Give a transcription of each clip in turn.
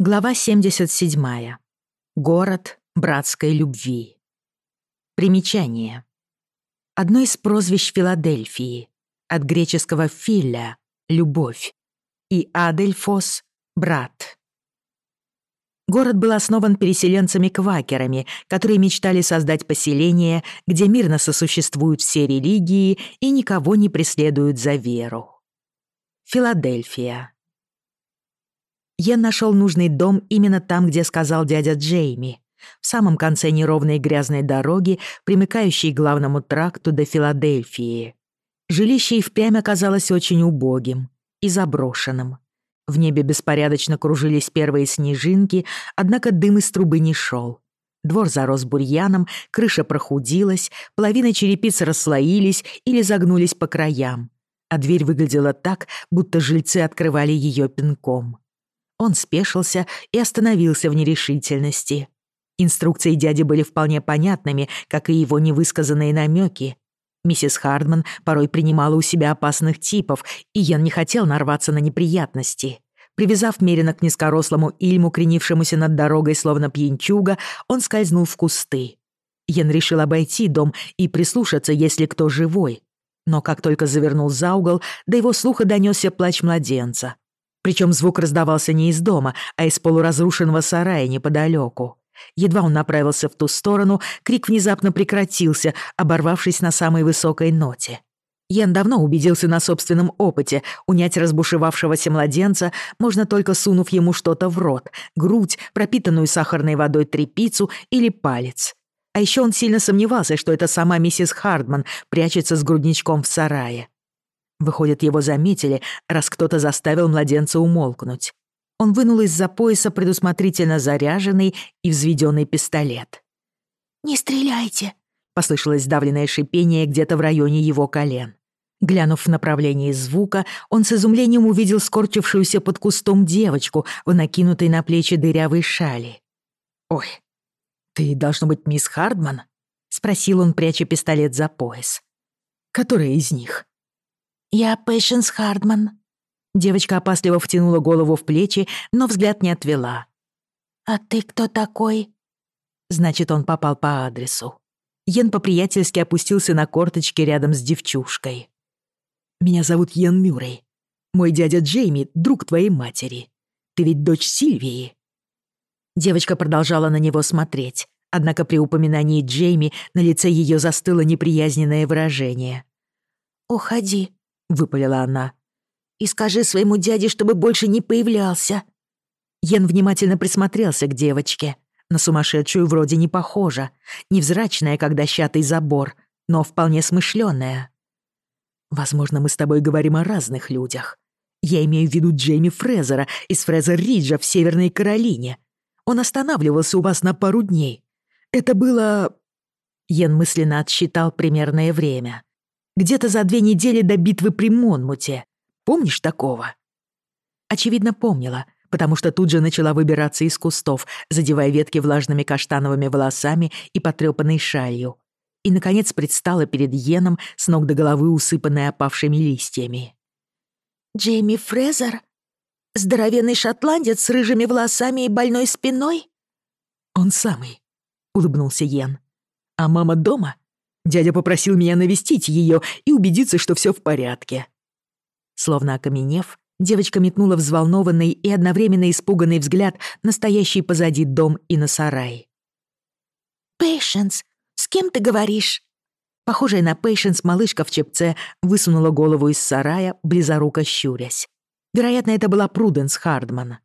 Глава 77. Город братской любви. Примечание. Одно из прозвищ Филадельфии. От греческого «филя» — «любовь» и «адельфос» — «брат». Город был основан переселенцами-квакерами, которые мечтали создать поселение, где мирно сосуществуют все религии и никого не преследуют за веру. Филадельфия. Йен нашел нужный дом именно там, где сказал дядя Джейми, в самом конце неровной грязной дороги, примыкающей к главному тракту до Филадельфии. Жилище и впрямь оказалось очень убогим и заброшенным. В небе беспорядочно кружились первые снежинки, однако дым из трубы не шел. Двор зарос бурьяном, крыша прохудилась, половина черепиц расслоились или загнулись по краям, а дверь выглядела так, будто жильцы открывали ее пинком. Он спешился и остановился в нерешительности. Инструкции дяди были вполне понятными, как и его невысказанные намеки. Миссис Хардман порой принимала у себя опасных типов, и Йен не хотел нарваться на неприятности. Привязав Мерина к низкорослому Ильму, кренившемуся над дорогой, словно пьянчуга, он скользнул в кусты. Йен решил обойти дом и прислушаться, если кто живой. Но как только завернул за угол, до его слуха донесся плач младенца, Причем звук раздавался не из дома, а из полуразрушенного сарая неподалеку. Едва он направился в ту сторону, крик внезапно прекратился, оборвавшись на самой высокой ноте. Ян давно убедился на собственном опыте, унять разбушевавшегося младенца можно только сунув ему что-то в рот, грудь, пропитанную сахарной водой трепицу или палец. А еще он сильно сомневался, что это сама миссис Хардман прячется с грудничком в сарае. Выходит, его заметили, раз кто-то заставил младенца умолкнуть. Он вынул из-за пояса предусмотрительно заряженный и взведенный пистолет. «Не стреляйте!» — послышалось давленное шипение где-то в районе его колен. Глянув в направлении звука, он с изумлением увидел скорчившуюся под кустом девочку в накинутой на плечи дырявой шали. «Ой, ты, должно быть, мисс Хардман?» — спросил он, пряча пистолет за пояс. «Которая из них?» «Я Пэйшенс Хардман». Девочка опасливо втянула голову в плечи, но взгляд не отвела. «А ты кто такой?» Значит, он попал по адресу. Йен по-приятельски опустился на корточки рядом с девчушкой. «Меня зовут Йен Мюррей. Мой дядя Джейми — друг твоей матери. Ты ведь дочь Сильвии?» Девочка продолжала на него смотреть, однако при упоминании Джейми на лице ее застыло неприязненное выражение. «Уходи», выпалила она. «И скажи своему дяде, чтобы больше не появлялся». Йен внимательно присмотрелся к девочке. На сумасшедшую вроде не похожа. Невзрачная, как дощатый забор, но вполне смышленая. «Возможно, мы с тобой говорим о разных людях. Я имею в виду Джейми Фрезера из Фрезер-Риджа в Северной Каролине. Он останавливался у вас на пару дней. Это было...» Йен мысленно отсчитал примерное время. Где-то за две недели до битвы при Монмуте. Помнишь такого?» Очевидно, помнила, потому что тут же начала выбираться из кустов, задевая ветки влажными каштановыми волосами и потрёпанной шалью. И, наконец, предстала перед Йеном с ног до головы усыпанная опавшими листьями. «Джейми Фрезер? Здоровенный шотландец с рыжими волосами и больной спиной?» «Он самый», — улыбнулся Йен. «А мама дома?» Дядя попросил меня навестить ее и убедиться, что все в порядке». Словно окаменев, девочка метнула взволнованный и одновременно испуганный взгляд на стоящий позади дом и на сарай. «Пэйшенс, с кем ты говоришь?» Похожая на Пейшенс малышка в чепце высунула голову из сарая, близоруко щурясь. Вероятно, это была Пруденс Хардман.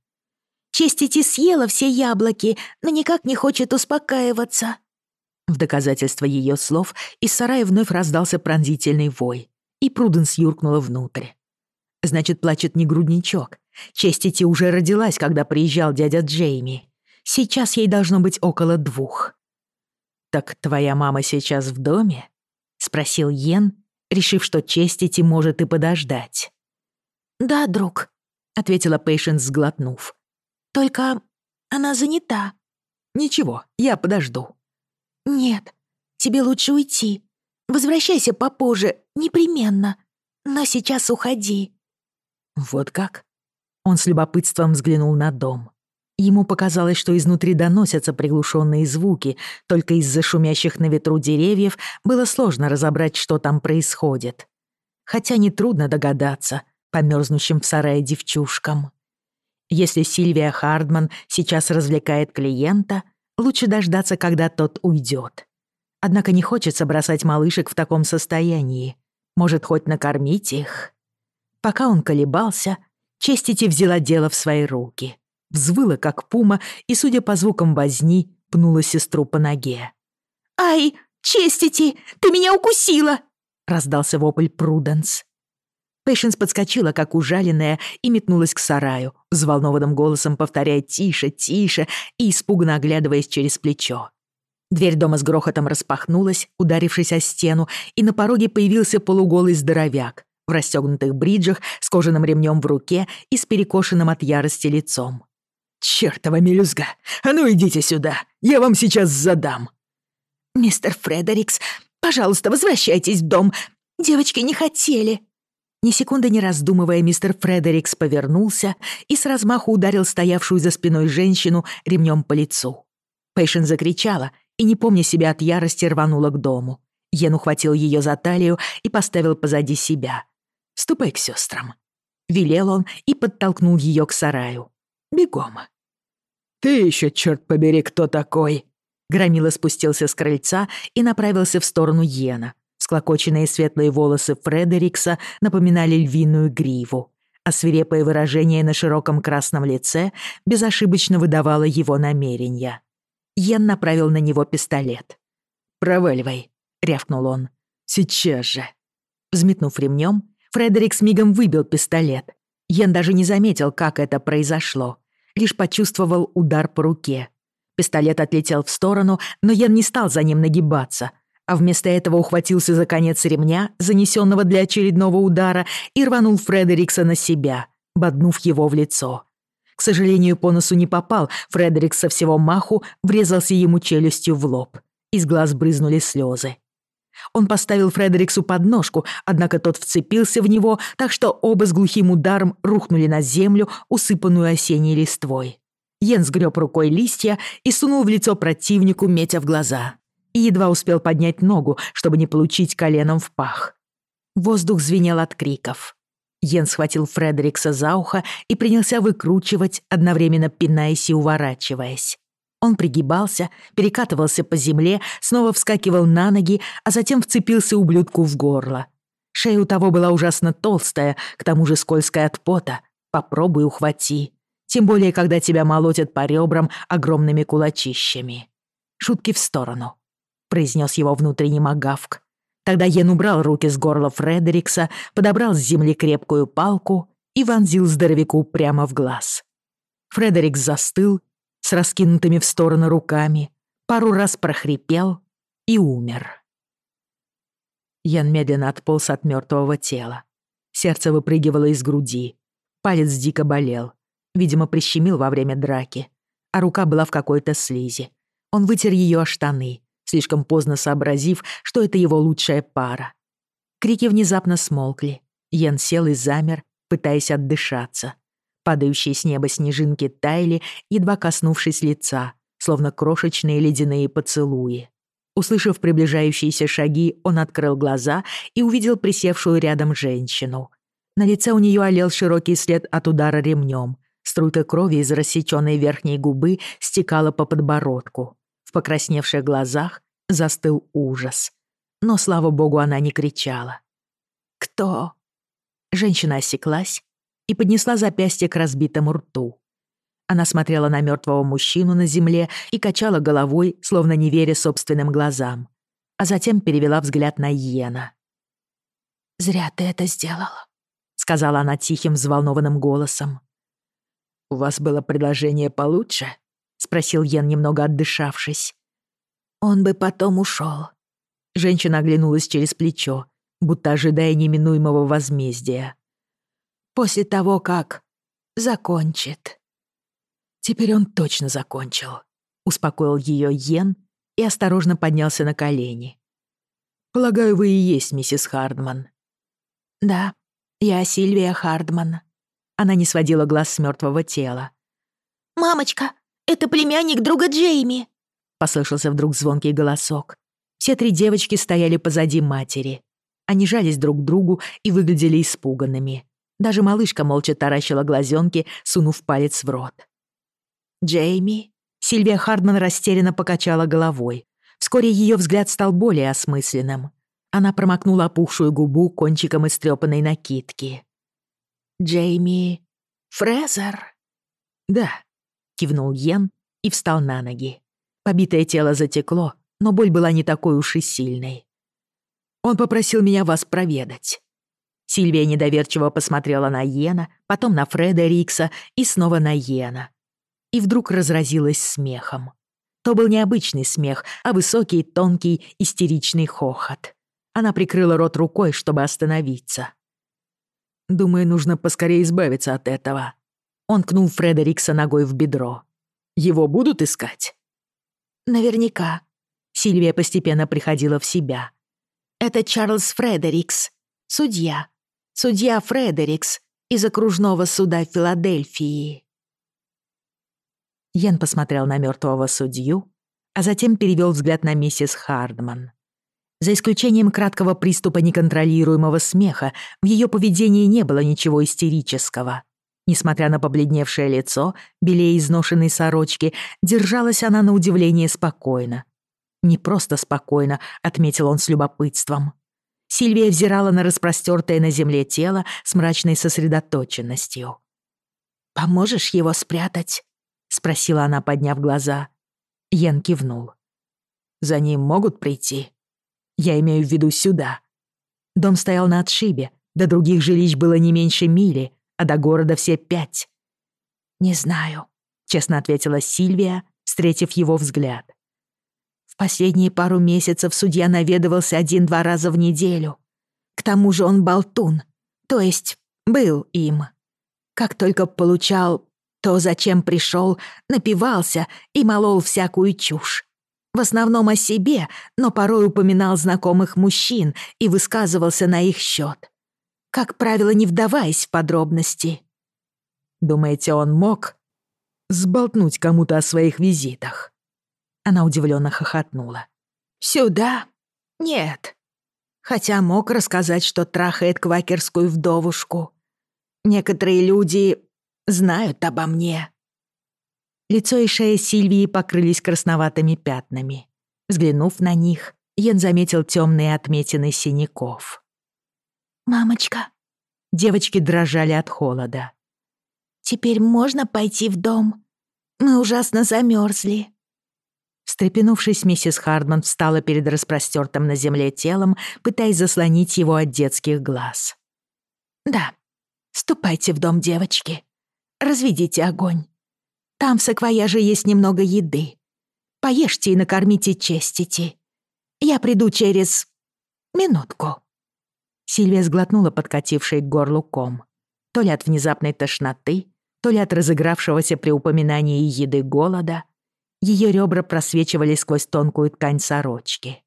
«Честити съела все яблоки, но никак не хочет успокаиваться», в В Доказательство ее слов из сарая вновь раздался пронзительный вой, и Пруденс юркнула внутрь. Значит, плачет не грудничок. Честь идти уже родилась, когда приезжал дядя Джейми. Сейчас ей должно быть около двух. «Так твоя мама сейчас в доме?» — спросил Йен, решив, что честь идти может и подождать. «Да, друг», — ответила Пейшенс, сглотнув. «Только она занята». «Ничего, я подожду», «Нет, тебе лучше уйти. Возвращайся попозже, непременно. Но сейчас уходи». «Вот как?» Он с любопытством взглянул на дом. Ему показалось, что изнутри доносятся приглушенные звуки, только из-за шумящих на ветру деревьев было сложно разобрать, что там происходит. Хотя нетрудно догадаться по мерзнущим в сарае девчушкам. Если Сильвия Хардман сейчас развлекает клиента — Лучше дождаться, когда тот уйдет. Однако не хочется бросать малышек в таком состоянии. Может, хоть накормить их? Пока он колебался, Честити взяла дело в свои руки. Взвыла, как пума, и, судя по звукам возни, пнула сестру по ноге. «Ай, Честити, ты меня укусила!» — раздался вопль Пруденс. Пейшенс подскочила, как ужаленная, и метнулась к сараю, взволнованным голосом повторяя «тише, тише» и испуганно оглядываясь через плечо. Дверь дома с грохотом распахнулась, ударившись о стену, и на пороге появился полуголый здоровяк в расстёгнутых бриджах, с кожаным ремнём в руке и с перекошенным от ярости лицом. «Чёртова мелюзга! А ну идите сюда! Я вам сейчас задам!» «Мистер Фредерикс, пожалуйста, возвращайтесь в дом! Девочки не хотели!» ни секунды не раздумывая, мистер Фредерикс повернулся и с размаху ударил стоявшую за спиной женщину ремнем по лицу. Пейшен закричала и, не помня себя от ярости, рванула к дому. Йен ухватил ее за талию и поставил позади себя. «Ступай к сестрам», — велел он и подтолкнул ее к сараю. «Бегом». «Ты еще, черт побери, кто такой?» Громила спустился с крыльца и направился в сторону Йена, Склокоченные светлые волосы Фредерикса напоминали львиную гриву, а свирепое выражение на широком красном лице безошибочно выдавало его намерения. Йен направил на него пистолет. «Проваливай», — рявкнул он. «Сейчас же». Взметнув ремнем, Фредерик с мигом выбил пистолет. Йен даже не заметил, как это произошло. Лишь почувствовал удар по руке. Пистолет отлетел в сторону, но Йен не стал за ним нагибаться — а вместо этого ухватился за конец ремня, занесенного для очередного удара, и рванул Фредерикса на себя, боднув его в лицо. К сожалению, по носу не попал, Фредерикс со всего маху врезался ему челюстью в лоб. Из глаз брызнули слезы. Он поставил Фредериксу подножку, однако тот вцепился в него, так что оба с глухим ударом рухнули на землю, усыпанную осенней листвой. Йен сгреб рукой листья и сунул в лицо противнику, метя в глаза и едва успел поднять ногу, чтобы не получить коленом в пах. Воздух звенел от криков. Йен схватил Фредерикса за ухо и принялся выкручивать, одновременно пинаясь и уворачиваясь. Он пригибался, перекатывался по земле, снова вскакивал на ноги, а затем вцепился ублюдку в горло. Шея у того была ужасно толстая, к тому же скользкая от пота. Попробуй ухвати. Тем более, когда тебя молотят по ребрам огромными кулачищами. Шутки в сторону произнес его внутренний Магавк. Тогда Йен убрал руки с горла Фредерикса, подобрал с земли крепкую палку и вонзил здоровяку прямо в глаз. Фредерикс застыл с раскинутыми в стороны руками, пару раз прохрипел и умер. Ян медленно отполз от мертвого тела. Сердце выпрыгивало из груди. Палец дико болел. Видимо, прищемил во время драки. А рука была в какой-то слизи. Он вытер ее о штаны слишком поздно сообразив, что это его лучшая пара. Крики внезапно смолкли. Йен сел и замер, пытаясь отдышаться. Падающие с неба снежинки таяли, едва коснувшись лица, словно крошечные ледяные поцелуи. Услышав приближающиеся шаги, он открыл глаза и увидел присевшую рядом женщину. На лице у нее олел широкий след от удара ремнем. Струйка крови из рассеченной верхней губы стекала по подбородку покрасневших глазах застыл ужас. Но, слава богу, она не кричала. «Кто?» Женщина осеклась и поднесла запястье к разбитому рту. Она смотрела на мертвого мужчину на земле и качала головой, словно не веря собственным глазам. А затем перевела взгляд на Йена. «Зря ты это сделала», — сказала она тихим, взволнованным голосом. «У вас было предложение получше?» спросил Йен, немного отдышавшись. «Он бы потом ушел. Женщина оглянулась через плечо, будто ожидая неминуемого возмездия. «После того, как закончит». «Теперь он точно закончил», — успокоил ее Йен и осторожно поднялся на колени. «Полагаю, вы и есть миссис Хардман». «Да, я Сильвия Хардман». Она не сводила глаз с мертвого тела. «Мамочка, «Это племянник друга Джейми!» — послышался вдруг звонкий голосок. Все три девочки стояли позади матери. Они жались друг к другу и выглядели испуганными. Даже малышка молча таращила глазенки, сунув палец в рот. «Джейми?» Сильвия Хардман растерянно покачала головой. Вскоре ее взгляд стал более осмысленным. Она промокнула опухшую губу кончиком истрёпанной накидки. «Джейми Фрезер?» «Да», Кивнул Йен и встал на ноги. Побитое тело затекло, но боль была не такой уж и сильной. «Он попросил меня вас проведать». Сильвия недоверчиво посмотрела на Йена, потом на Фреда Рикса и снова на Йена. И вдруг разразилась смехом. То был не обычный смех, а высокий, тонкий, истеричный хохот. Она прикрыла рот рукой, чтобы остановиться. «Думаю, нужно поскорее избавиться от этого», Он кнул Фредерикса ногой в бедро. «Его будут искать?» «Наверняка». Сильвия постепенно приходила в себя. «Это Чарльз Фредерикс, судья. Судья Фредерикс из окружного суда Филадельфии». Йен посмотрел на мертвого судью, а затем перевел взгляд на миссис Хардман. За исключением краткого приступа неконтролируемого смеха, в ее поведении не было ничего истерического. Несмотря на побледневшее лицо, белее изношенной сорочки, держалась она на удивление спокойно. «Не просто спокойно», — отметил он с любопытством. Сильвия взирала на распростёртое на земле тело с мрачной сосредоточенностью. «Поможешь его спрятать?» — спросила она, подняв глаза. Йен кивнул. «За ним могут прийти? Я имею в виду сюда». Дом стоял на отшибе, до других жилищ было не меньше мили, а до города все пять. «Не знаю», — честно ответила Сильвия, встретив его взгляд. «В последние пару месяцев судья наведывался один-два раза в неделю. К тому же он болтун, то есть был им. Как только получал то, зачем пришел, напивался и молол всякую чушь. В основном о себе, но порой упоминал знакомых мужчин и высказывался на их счет. как правило, не вдаваясь в подробности. Думаете, он мог сболтнуть кому-то о своих визитах? Она удивлённо хохотнула. Сюда? Нет. Хотя мог рассказать, что трахает квакерскую вдовушку. Некоторые люди знают обо мне. Лицо и шея Сильвии покрылись красноватыми пятнами. Взглянув на них, Йен заметил темные отметины синяков. «Мамочка». Девочки дрожали от холода. «Теперь можно пойти в дом? Мы ужасно замерзли. Встрепенувшись, миссис Хардман встала перед распростертым на земле телом, пытаясь заслонить его от детских глаз. «Да, ступайте в дом, девочки разведите огонь. Там в саквояже есть немного еды. Поешьте и накормите честити. Я приду через... минутку». Сильвия сглотнула подкативший к горлу ком. То ли от внезапной тошноты, то ли от разыгравшегося при упоминании еды голода. Ее ребра просвечивали сквозь тонкую ткань сорочки.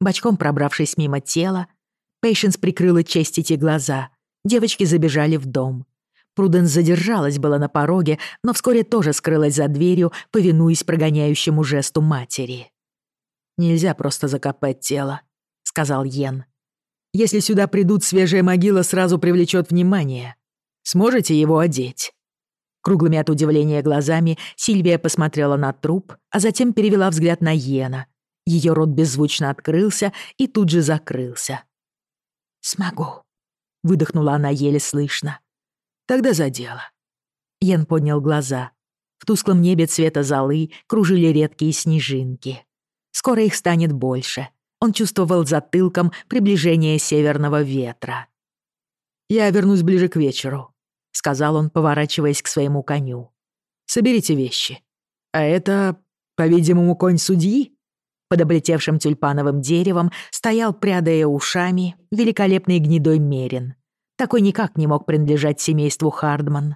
Бочком пробравшись мимо тела, Пейшенс прикрыла честити глаза. Девочки забежали в дом. Пруденс задержалась была на пороге, но вскоре тоже скрылась за дверью, повинуясь прогоняющему жесту матери. «Нельзя просто закопать тело», — сказал Йен. Если сюда придут, свежая могила сразу привлечет внимание. Сможете его одеть?» Круглыми от удивления глазами Сильвия посмотрела на труп, а затем перевела взгляд на Йена. Ее рот беззвучно открылся и тут же закрылся. «Смогу», — выдохнула она еле слышно. «Тогда за дело». Йен поднял глаза. В тусклом небе цвета золы кружили редкие снежинки. Скоро их станет больше — он чувствовал затылком приближение северного ветра. «Я вернусь ближе к вечеру», — сказал он, поворачиваясь к своему коню. «Соберите вещи. А это, по-видимому, конь судьи?» Под облетевшим тюльпановым деревом стоял, прядая ушами, великолепный гнедой мерин. Такой никак не мог принадлежать семейству Хардман.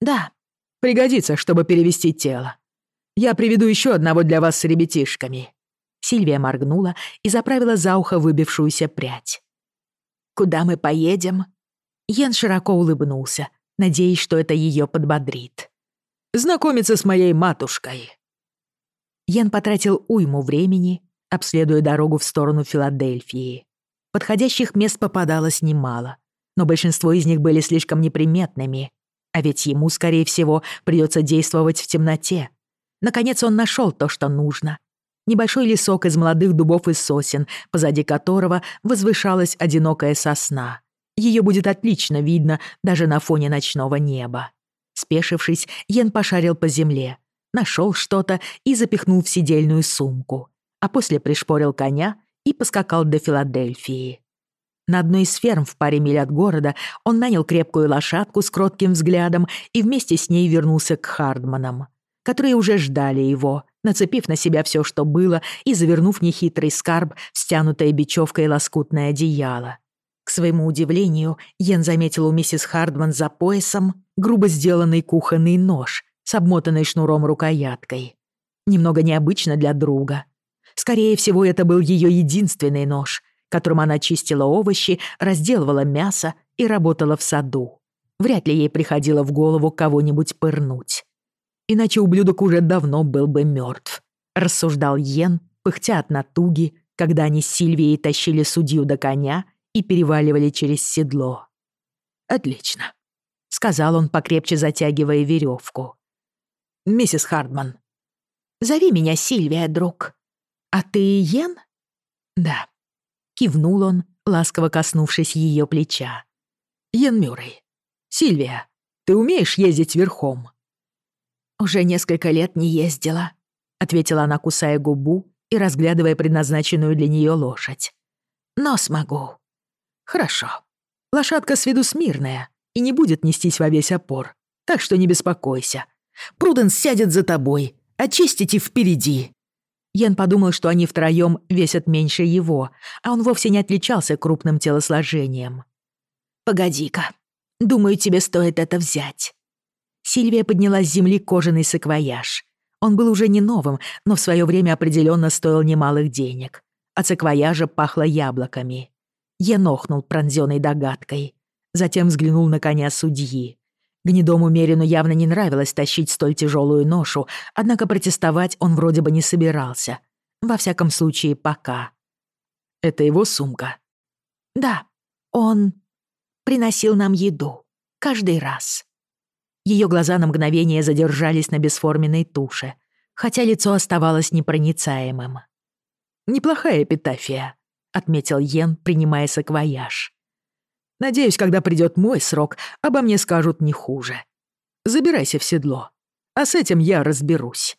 «Да, пригодится, чтобы перевести тело. Я приведу еще одного для вас с ребятишками». Сильвия моргнула и заправила за ухо выбившуюся прядь. «Куда мы поедем?» Йен широко улыбнулся, надеясь, что это ее подбодрит. «Знакомиться с моей матушкой». Йен потратил уйму времени, обследуя дорогу в сторону Филадельфии. Подходящих мест попадалось немало, но большинство из них были слишком неприметными, а ведь ему, скорее всего, придется действовать в темноте. Наконец он нашел то, что нужно, Небольшой лесок из молодых дубов и сосен, позади которого возвышалась одинокая сосна. Ее будет отлично видно даже на фоне ночного неба. Спешившись, Йен пошарил по земле, нашел что-то и запихнул в сидельную сумку, а после пришпорил коня и поскакал до Филадельфии. На одной из ферм в паре миль от города он нанял крепкую лошадку с кротким взглядом и вместе с ней вернулся к Хардманам, которые уже ждали его — нацепив на себя все, что было, и завернув нехитрый скарб в стянутое бечевкой лоскутное одеяло. К своему удивлению, Йен заметил у миссис Хардман за поясом грубо сделанный кухонный нож с обмотанной шнуром рукояткой. Немного необычно для друга. Скорее всего, это был ее единственный нож, которым она чистила овощи, разделывала мясо и работала в саду. Вряд ли ей приходило в голову кого-нибудь пырнуть. иначе ублюдок уже давно был бы мертв», — рассуждал Йен, пыхтя от натуги, когда они с Сильвией тащили судью до коня и переваливали через седло. «Отлично», — сказал он, покрепче затягивая веревку. «Миссис Хардман». «Зови меня Сильвия, друг. А ты Йен?» «Да», — кивнул он, ласково коснувшись ее плеча. «Йен Мюррей. Сильвия, ты умеешь ездить верхом?» «Уже несколько лет не ездила», — ответила она, кусая губу и разглядывая предназначенную для нее лошадь. «Но смогу». «Хорошо. Лошадка с виду смирная и не будет нестись во весь опор, так что не беспокойся. Пруденс сядет за тобой, очистите впереди». Ян подумал, что они втроём весят меньше его, а он вовсе не отличался крупным телосложением. «Погоди-ка. Думаю, тебе стоит это взять». Сильвия подняла с земли кожаный саквояж. Он был уже не новым, но в свое время определенно стоил немалых денег. От саквояжа пахло яблоками. Енохнул пронзенной догадкой. Затем взглянул на коня судьи. Гнедому Мерину явно не нравилось тащить столь тяжелую ношу, однако протестовать он вроде бы не собирался. Во всяком случае, пока. «Это его сумка?» «Да, он приносил нам еду. Каждый раз». Ее глаза на мгновение задержались на бесформенной туше, хотя лицо оставалось непроницаемым. «Неплохая эпитафия», отметил Йен, принимая саквояж. «Надеюсь, когда придет мой срок, обо мне скажут не хуже. Забирайся в седло, а с этим я разберусь».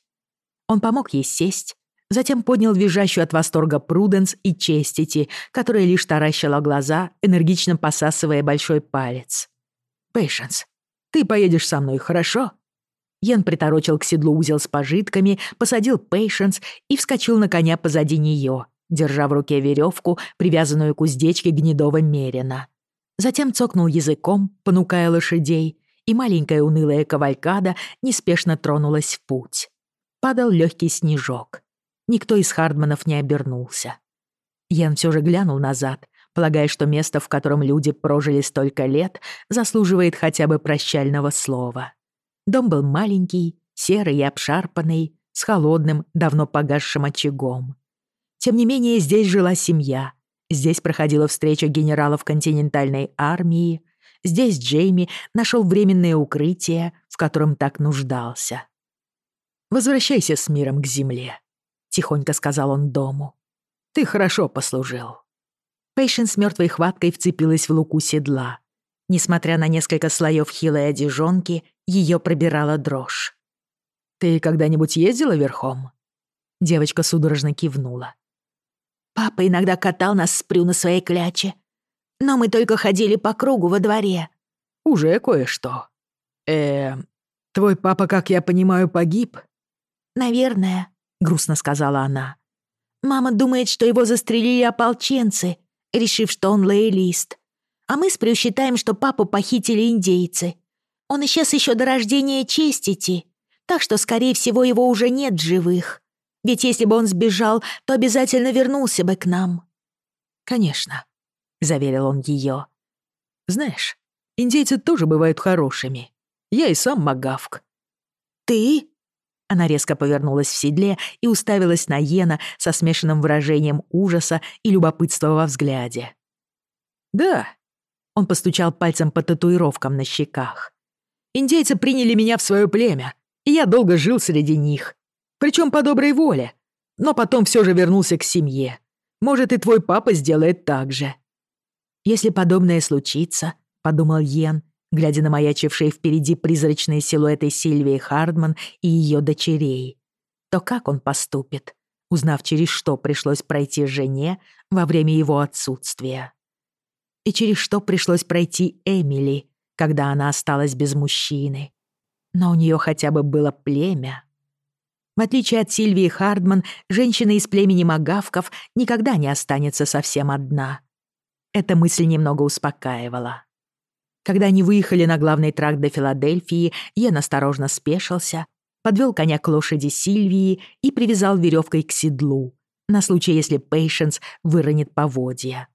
Он помог ей сесть, затем поднял визжащую от восторга Пруденс и Честити, которая лишь таращила глаза, энергично посасывая большой палец. «Пейшенс, Ты поедешь со мной, хорошо?» Йен приторочил к седлу узел с пожитками, посадил Пейшенс и вскочил на коня позади нее, держа в руке веревку, привязанную к уздечке гнедого Мерина. Затем цокнул языком, понукая лошадей, и маленькая унылая кавалькада неспешно тронулась в путь. Падал легкий снежок. Никто из Хардманов не обернулся. Ян все же глянул назад полагая, что место, в котором люди прожили столько лет, заслуживает хотя бы прощального слова. Дом был маленький, серый и обшарпанный, с холодным, давно погасшим очагом. Тем не менее, здесь жила семья. Здесь проходила встреча генералов континентальной армии. Здесь Джейми нашел временное укрытие, в котором так нуждался. «Возвращайся с миром к земле», — тихонько сказал он дому. «Ты хорошо послужил». Пейшен с мертвой хваткой вцепилась в луку седла. Несмотря на несколько слоев хилой одежонки, ее пробирала дрожь. «Ты когда-нибудь ездила верхом?» Девочка судорожно кивнула. Папа иногда катал нас с Прю на своей кляче. Но мы только ходили по кругу во дворе. Уже кое-что. Э, твой папа, как я понимаю, погиб? Наверное, грустно сказала она. Мама думает, что его застрелили ополченцы, решив, что он лоялист. А мы с Прю считаем, что папу похитили индейцы. Он исчез еще до рождения Честити, так что, скорее всего, его уже нет живых. Ведь если бы он сбежал, то обязательно вернулся бы к нам». «Конечно», — заверил он ее. «Знаешь, индейцы тоже бывают хорошими. Я и сам магавк». «Ты?» Она резко повернулась в седле и уставилась на Йена со смешанным выражением ужаса и любопытства во взгляде. «Да», — он постучал пальцем по татуировкам на щеках. «Индейцы приняли меня в свое племя, и я долго жил среди них. Причем по доброй воле. Но потом все же вернулся к семье. Может, и твой папа сделает так же». «Если подобное случится», — подумал Йен, глядя на маячившие впереди призрачные силуэты Сильвии Хардман и ее дочерей, то как он поступит, узнав, через что пришлось пройти жене во время его отсутствия? И через что пришлось пройти Эмили, когда она Когда они выехали на главный тракт до Филадельфии, Йен осторожно спешился, подвел коня к лошади Сильвии и привязал веревкой к седлу, на случай, если Пейшенс выронит поводья.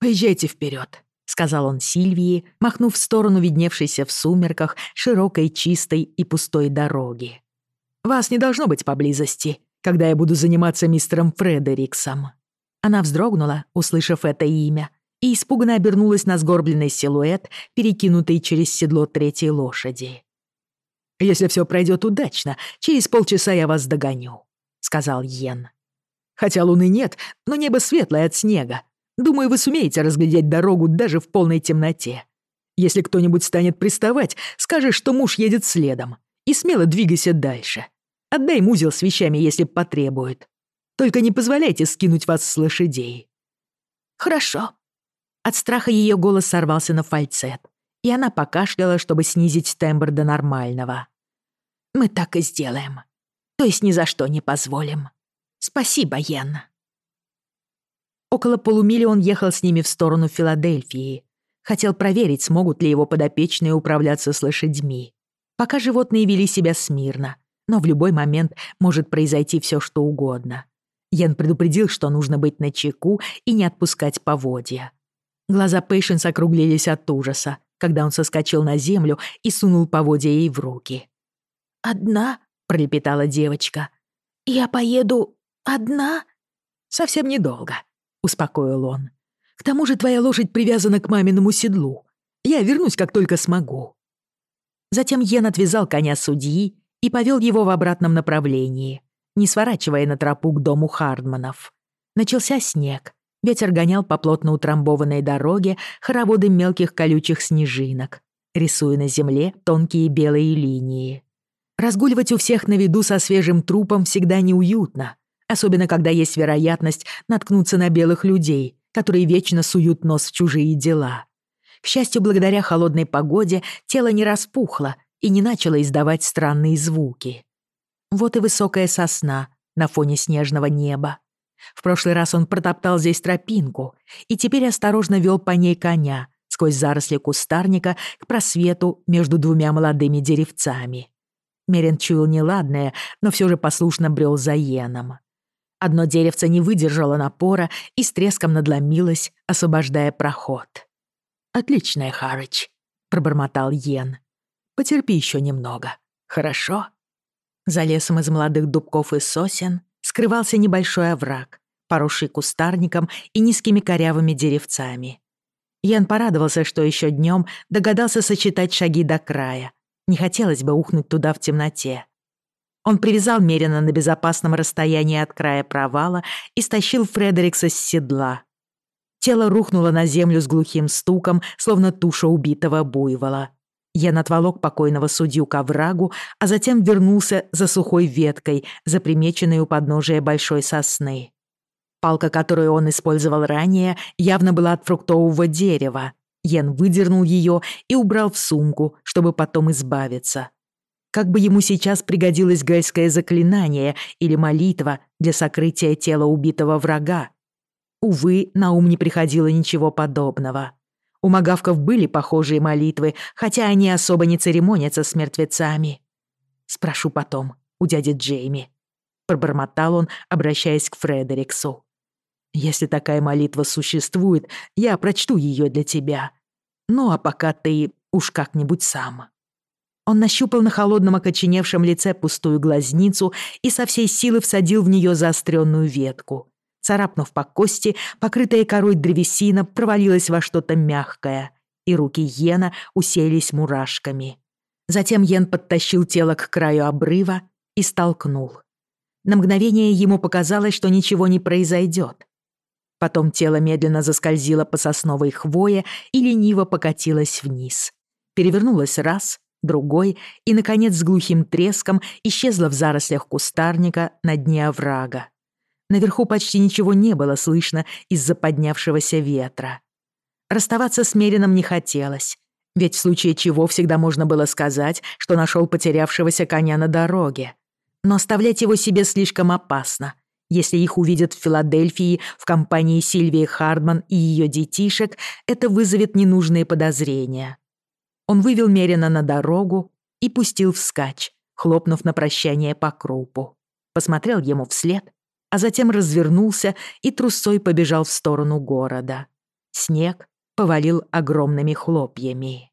«Поезжайте вперед», — сказал он Сильвии, махнув в сторону видневшейся в сумерках широкой, чистой и пустой дороги. «Вас не должно быть поблизости, когда я буду заниматься мистером Фредериксом». Она вздрогнула, услышав это имя, и испуганно обернулась на сгорбленный силуэт, перекинутый через седло третьей лошади. «Если все пройдет удачно, через полчаса я вас догоню», — сказал Йен. «Хотя луны нет, но небо светлое от снега. Думаю, вы сумеете разглядеть дорогу даже в полной темноте. Если кто-нибудь станет приставать, скажешь, что муж едет следом, и смело двигайся дальше. Отдай музел с вещами, если потребует. Только не позволяйте скинуть вас с лошадей». «Хорошо», от страха ее голос сорвался на фальцет, и она покашляла, чтобы снизить тембр до нормального. «Мы так и сделаем. То есть ни за что не позволим. Спасибо, Йен». Около полумили он ехал с ними в сторону Филадельфии. Хотел проверить, смогут ли его подопечные управляться с лошадьми. Пока животные вели себя смирно, но в любой момент может произойти все, что угодно. Йен предупредил, что нужно быть начеку и не отпускать поводья. Глаза Пейшенс округлились от ужаса, когда он соскочил на землю и сунул поводья ей в руки. «Одна?» — пролепетала девочка. «Я поеду одна?» «Совсем недолго», — успокоил он. «К тому же твоя лошадь привязана к маминому седлу. Я вернусь, как только смогу». Затем Йен отвязал коня судьи и повел его в обратном направлении, не сворачивая на тропу к дому Хардманов. Начался снег, Ветер гонял по плотно утрамбованной дороге хороводы мелких колючих снежинок, рисуя на земле тонкие белые линии. Разгуливать у всех на виду со свежим трупом всегда неуютно, особенно когда есть вероятность наткнуться на белых людей, которые вечно суют нос в чужие дела. К счастью, благодаря холодной погоде тело не распухло и не начало издавать странные звуки. Вот и высокая сосна на фоне снежного неба в прошлый раз он протоптал здесь тропинку и теперь осторожно вел по ней коня сквозь заросли кустарника к просвету между двумя молодыми деревцами. Мерин чуял неладное, но все же послушно брел за еном. Одно деревце не выдержало напора и с треском надломилось, освобождая проход. «Отличная Харыч», — пробормотал Йен. «Потерпи еще немного, хорошо?» За лесом из молодых дубков и сосен скрывал небольшой овраг, поросший кустарником и низкими корявыми деревцами. Ян порадовался, что еще днем догадался сочетать шаги до края. Не хотелось бы ухнуть туда в темноте. Он привязал Мерина на безопасном расстоянии от края провала и стащил Фредерикса с седла. Тело рухнуло на землю с глухим стуком, словно туша убитого буйвола. Я отволок покойного судью к оврагу, а затем вернулся за сухой веткой, запримеченной у подножия большой сосны. Палка, которую он использовал ранее, явно была от фруктового дерева. Йен выдернул ее и убрал в сумку, чтобы потом избавиться. Как бы ему сейчас пригодилось гальское заклинание или молитва для сокрытия тела убитого врага. Увы, на ум не приходило ничего подобного. У магавков были похожие молитвы, хотя они особо не церемонятся с мертвецами. Спрошу потом у дяди Джейми. Пробормотал он, обращаясь к Фредериксу. Если такая молитва существует, я прочту ее для тебя. Ну а пока ты уж как-нибудь сам. Он нащупал на холодном окоченевшем лице пустую глазницу и со всей силы всадил в нее заостренную ветку. царапнув по кости, покрытая корой древесина провалилась во что-то мягкое, и руки Йена усеялись мурашками. Затем Йен подтащил тело к краю обрыва и столкнул. На мгновение ему показалось, что ничего не произойдет. Потом тело медленно заскользило по сосновой хвое и лениво покатилось вниз. Перевернулось раз, другой и, наконец, с глухим треском исчезло в зарослях кустарника на дне оврага. Наверху почти ничего не было слышно из-за поднявшегося ветра. Расставаться с Мерином не хотелось, ведь в случае чего всегда можно было сказать, что нашел потерявшегося коня на дороге. Но оставлять его себе слишком опасно. Если их увидят в Филадельфии в компании Сильвии Хардман и ее детишек, это вызовет ненужные подозрения. Он вывел Мерина на дорогу и пустил вскачь, хлопнув на прощание по крупу. Посмотрел ему вслед а затем развернулся и трусой побежал в сторону города. Снег повалил огромными хлопьями.